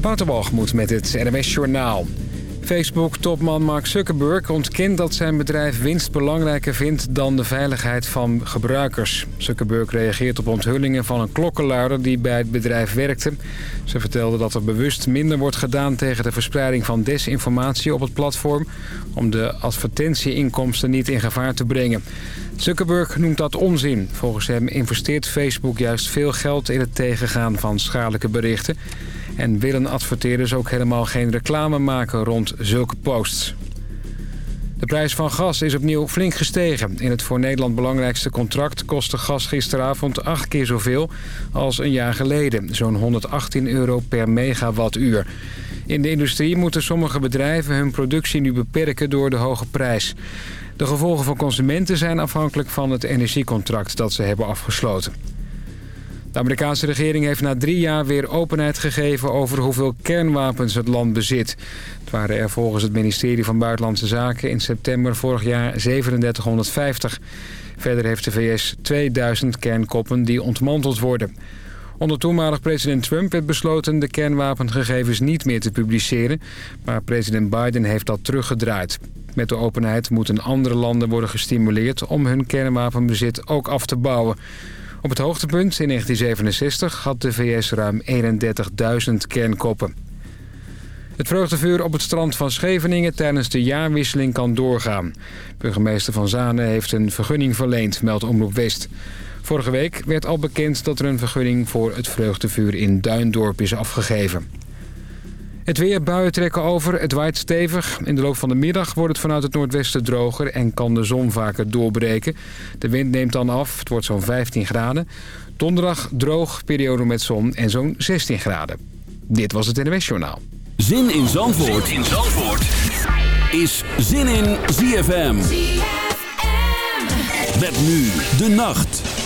Waterwalgemoed met het NMS Journaal. Facebook-topman Mark Zuckerberg ontkent dat zijn bedrijf winst belangrijker vindt dan de veiligheid van gebruikers. Zuckerberg reageert op onthullingen van een klokkenluider die bij het bedrijf werkte. Ze vertelde dat er bewust minder wordt gedaan tegen de verspreiding van desinformatie op het platform... om de advertentieinkomsten niet in gevaar te brengen. Zuckerberg noemt dat onzin. Volgens hem investeert Facebook juist veel geld in het tegengaan van schadelijke berichten... En willen adverteerders ook helemaal geen reclame maken rond zulke posts. De prijs van gas is opnieuw flink gestegen. In het voor Nederland belangrijkste contract kostte gas gisteravond acht keer zoveel als een jaar geleden. Zo'n 118 euro per megawattuur. In de industrie moeten sommige bedrijven hun productie nu beperken door de hoge prijs. De gevolgen voor consumenten zijn afhankelijk van het energiecontract dat ze hebben afgesloten. De Amerikaanse regering heeft na drie jaar weer openheid gegeven over hoeveel kernwapens het land bezit. Het waren er volgens het ministerie van Buitenlandse Zaken in september vorig jaar 3750. Verder heeft de VS 2000 kernkoppen die ontmanteld worden. Onder toenmalig president Trump werd besloten de kernwapengegevens niet meer te publiceren. Maar president Biden heeft dat teruggedraaid. Met de openheid moeten andere landen worden gestimuleerd om hun kernwapenbezit ook af te bouwen. Op het hoogtepunt in 1967 had de VS ruim 31.000 kernkoppen. Het vreugdevuur op het strand van Scheveningen tijdens de jaarwisseling kan doorgaan. Burgemeester Van Zanen heeft een vergunning verleend, meldt Omroep West. Vorige week werd al bekend dat er een vergunning voor het vreugdevuur in Duindorp is afgegeven. Het weer, buien trekken over, het waait stevig. In de loop van de middag wordt het vanuit het noordwesten droger en kan de zon vaker doorbreken. De wind neemt dan af, het wordt zo'n 15 graden. Donderdag droog, periode met zon en zo'n 16 graden. Dit was het NWS Journaal. Zin in Zandvoort, zin in Zandvoort. is Zin in ZFM. ZFM. Met nu de nacht.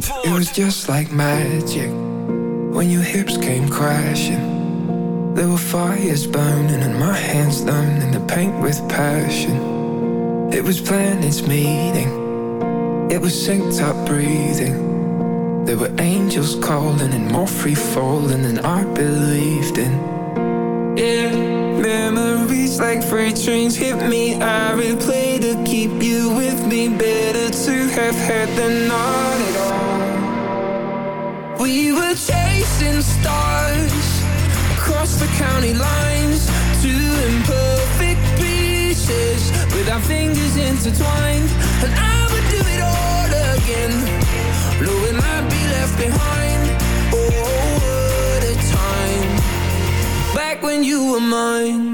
Zandvoort. It was just like magic. When your hips came crashing. There were fires burning and my hands in the paint with passion. It was planets meeting. It was synced up breathing. There were angels calling and more free falling than I believed in. Yeah. Memories like freight trains hit me I replay to keep you with me Better to have had than not at all We were chasing stars Across the county lines pieces With our fingers intertwined. And I would do it all again Knowing I'd be left behind. Oh back when you were mine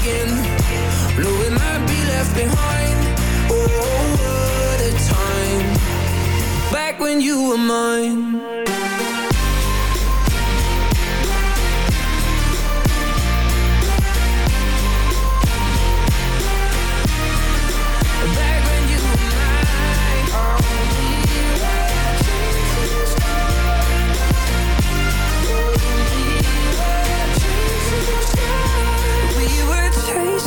again. Knowing I'd be left behind. Oh, what a time. Back when you were mine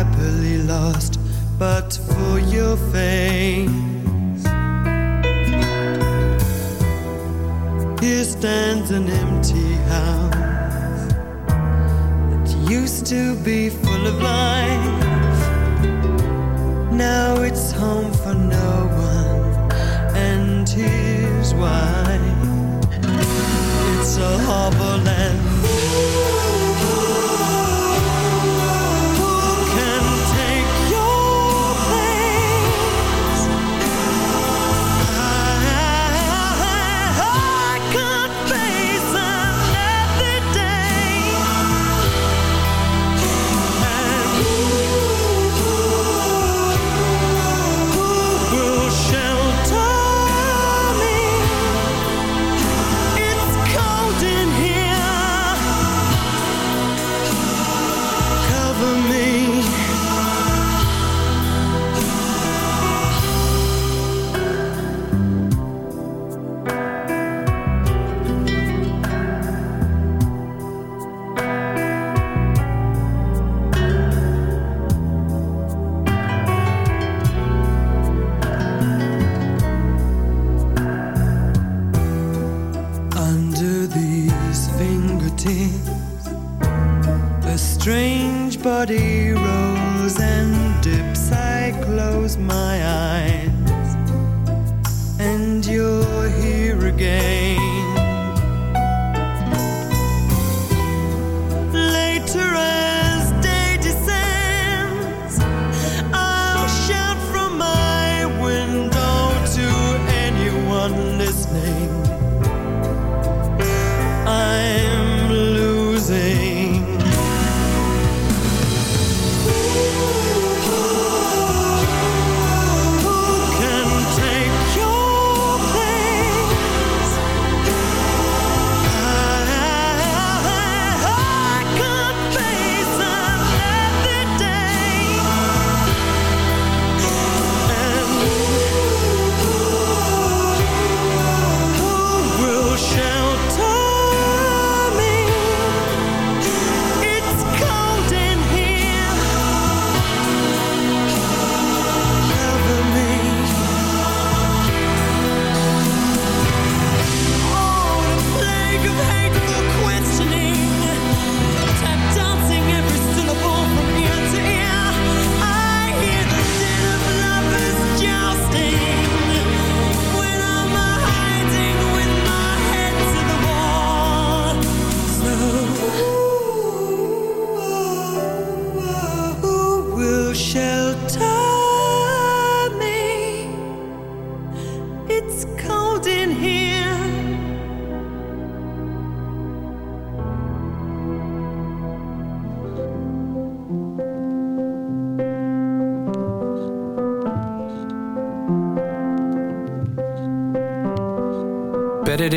Happily lost, but for your face. Here stands an empty house that used to be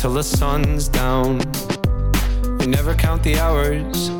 Until the sun's down. We never count the hours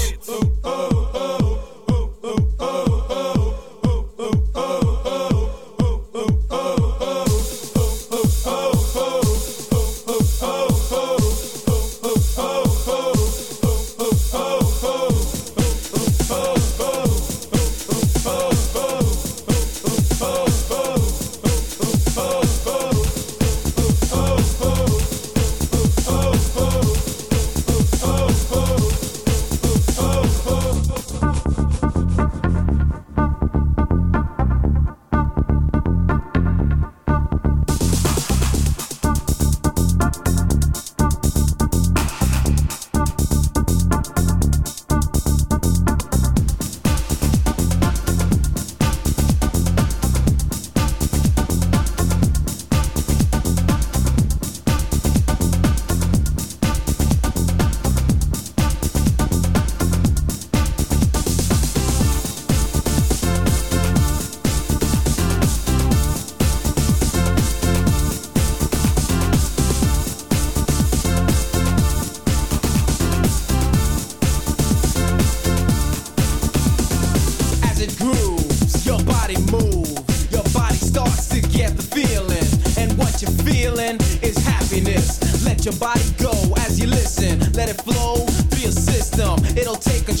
Happiness. Let your body go as you listen, let it flow through your system. It'll take control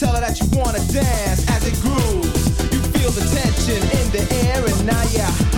Tell her that you wanna dance as it grooves. You feel the tension in the air, and now you're.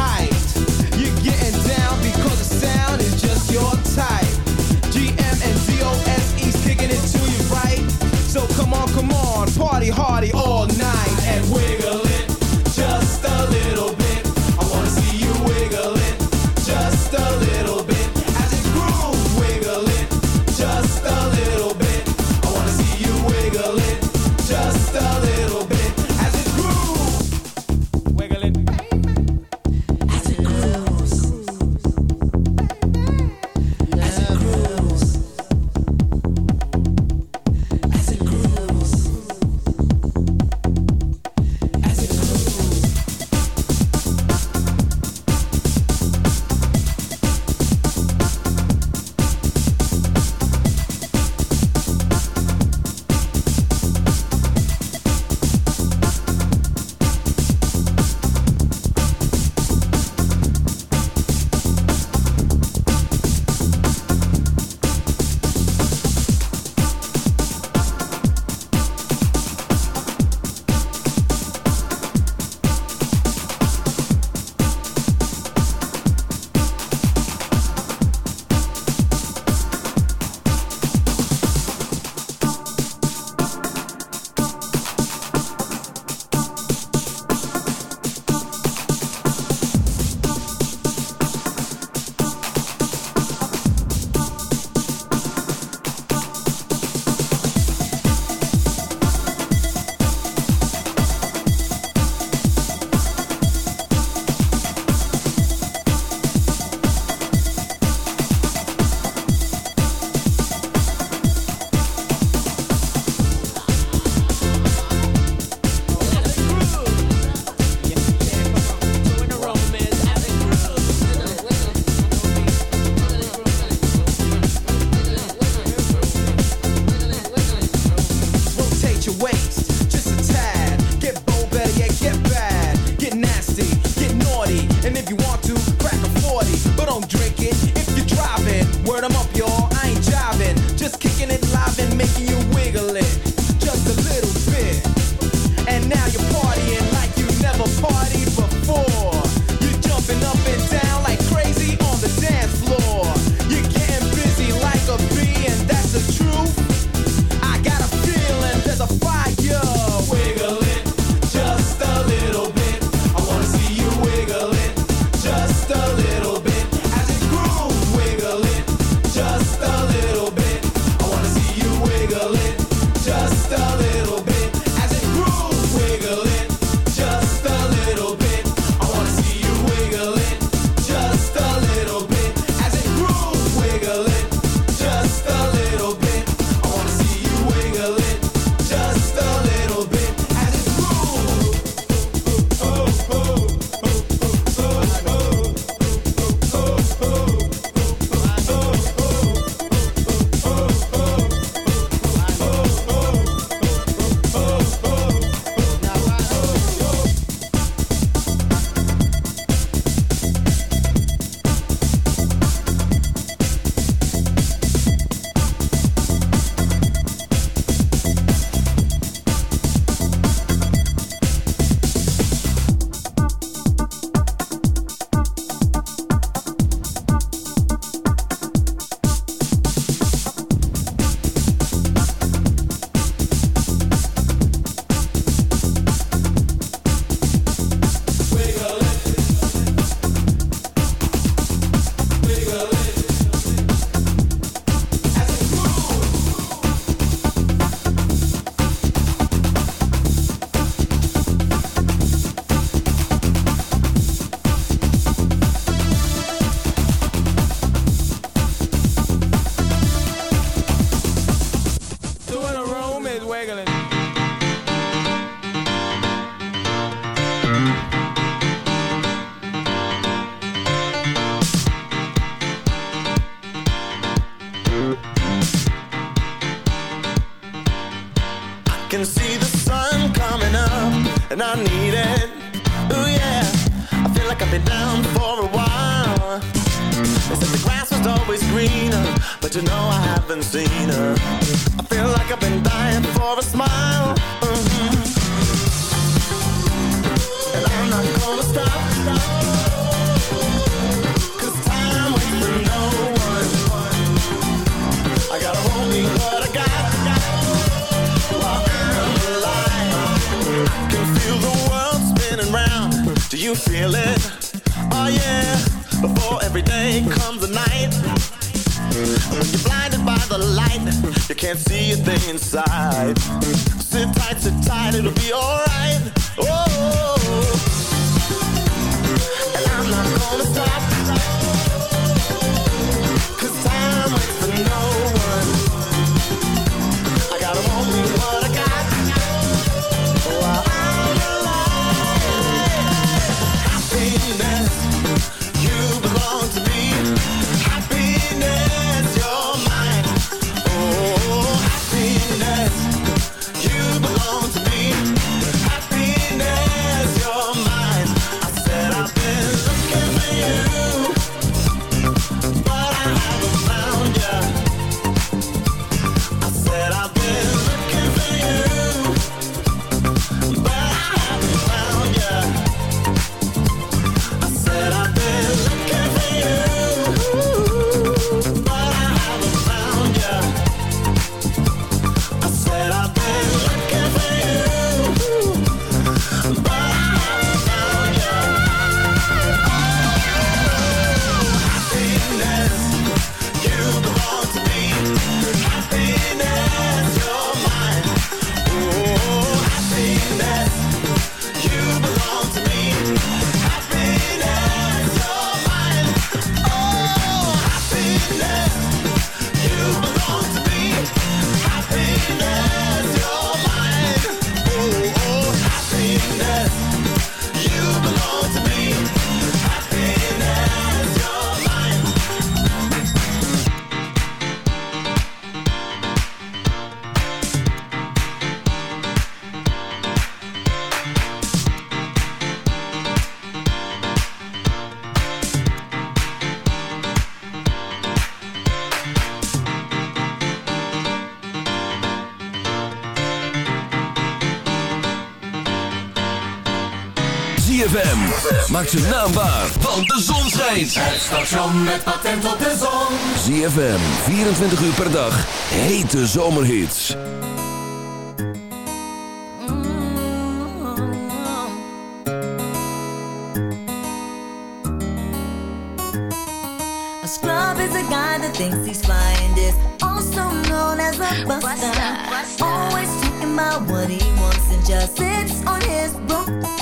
ZFM. Maak ze naambaar, want de zon schijnt. Het station met patent op de zon. ZFM, 24 uur per dag, hete zomerhits. A scrub is a guy that thinks he's flying this. Also known as a buster. Always talking about what he wants and just sits on his broke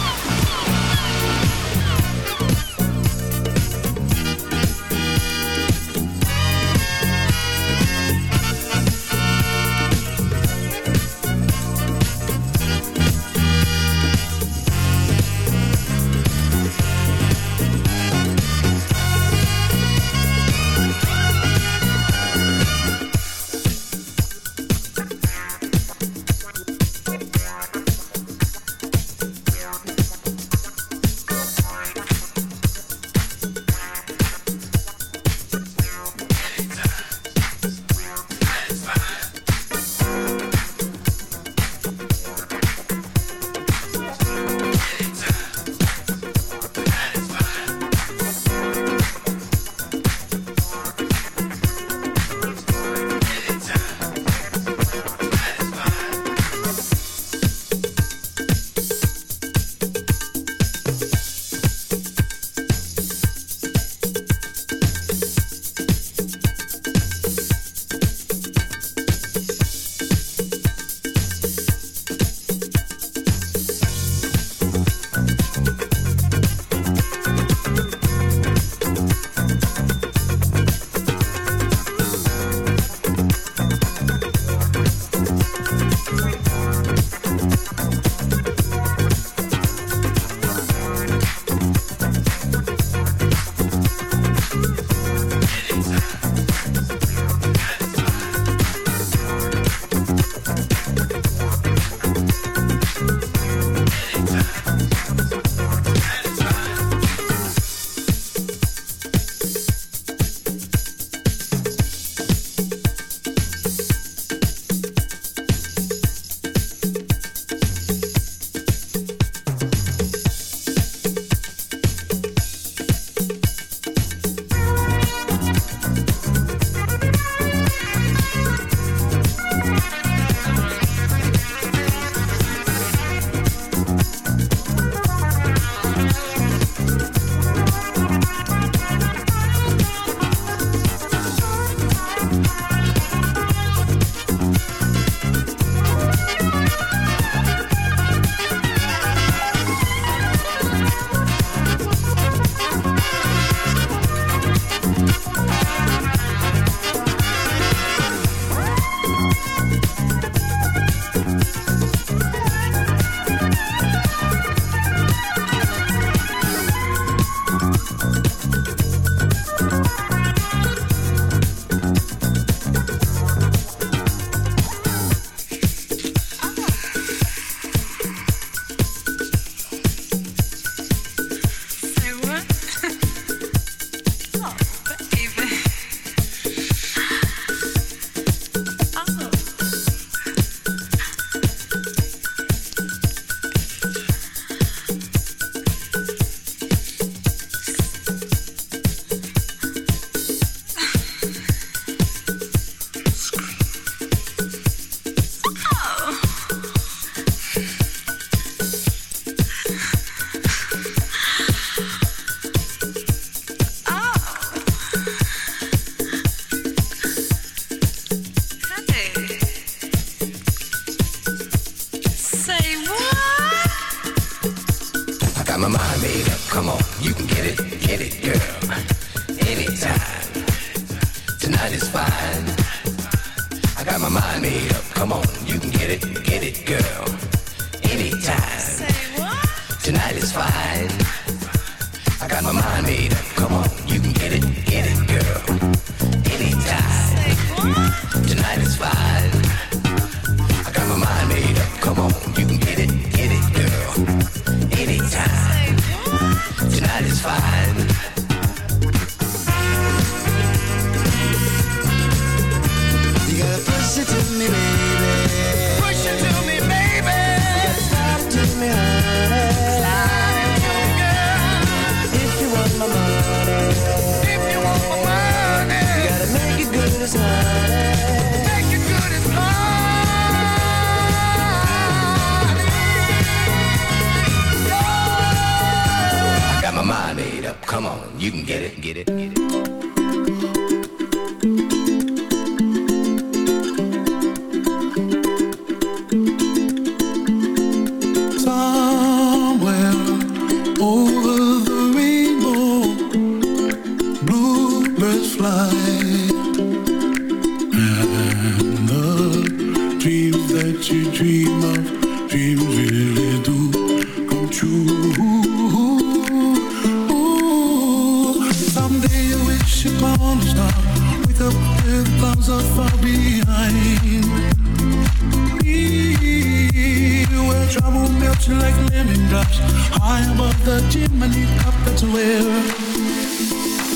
melts you like lemon drops High above the chimney top, that's where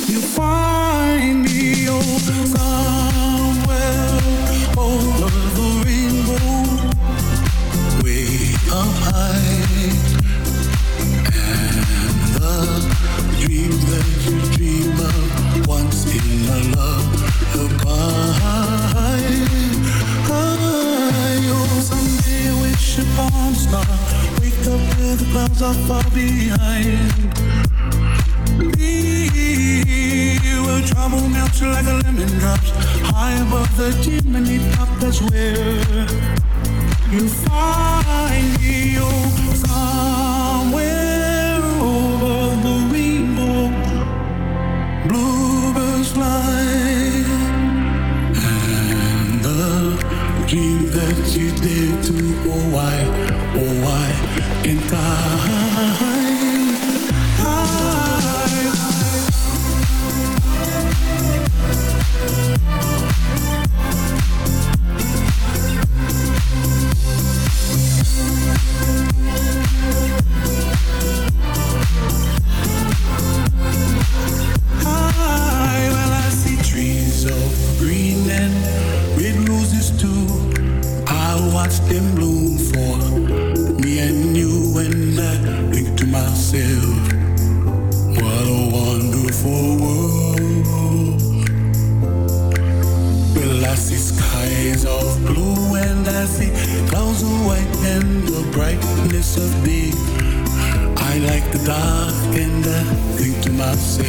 You find me, oh, somewhere over the rainbow Way up high And the dream that you dream of Once in a love goodbye. Oh, someday wish upon a star the clouds are far behind me, where trouble melts like a lemon drops high above the chimney top. That's where you find me. Oh, somewhere over the rainbow, bluebirds fly, and the dream that you did to Hawaii. Oh, I in time.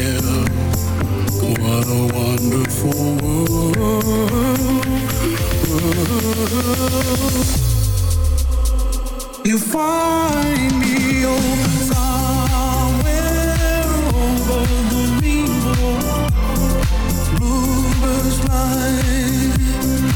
together. What a wonderful world. You find me over somewhere over the rainbow. Bluebirds fly.